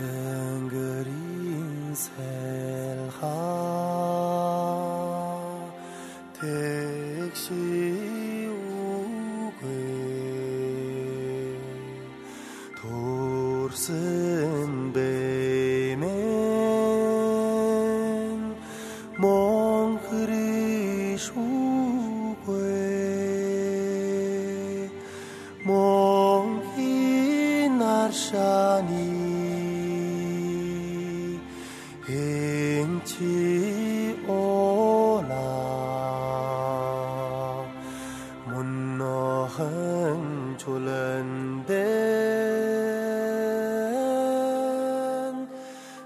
헝그린 셀하 택시 우괴 돌슨 베멘 몽그리 슈괴 몽히 날샤니 행치 오나 문너한 졸란된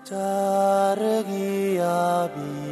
자르기 아비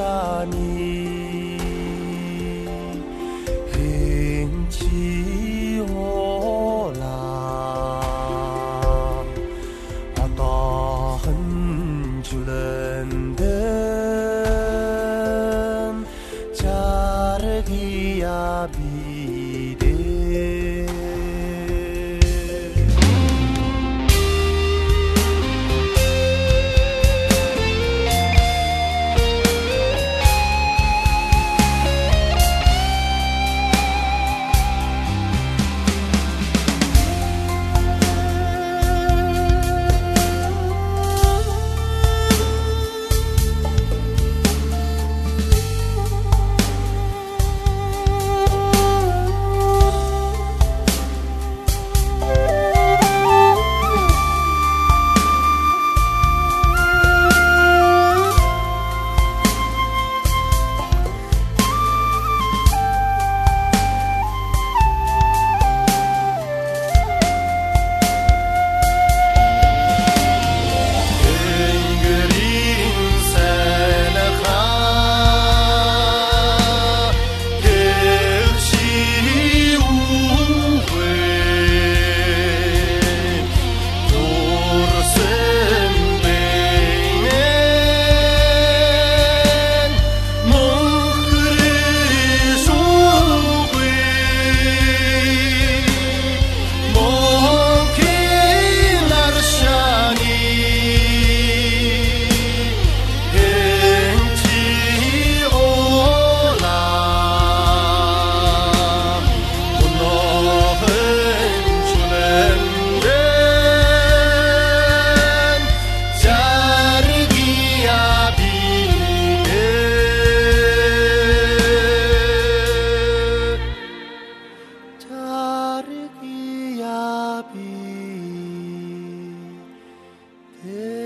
i Shani. Yeah.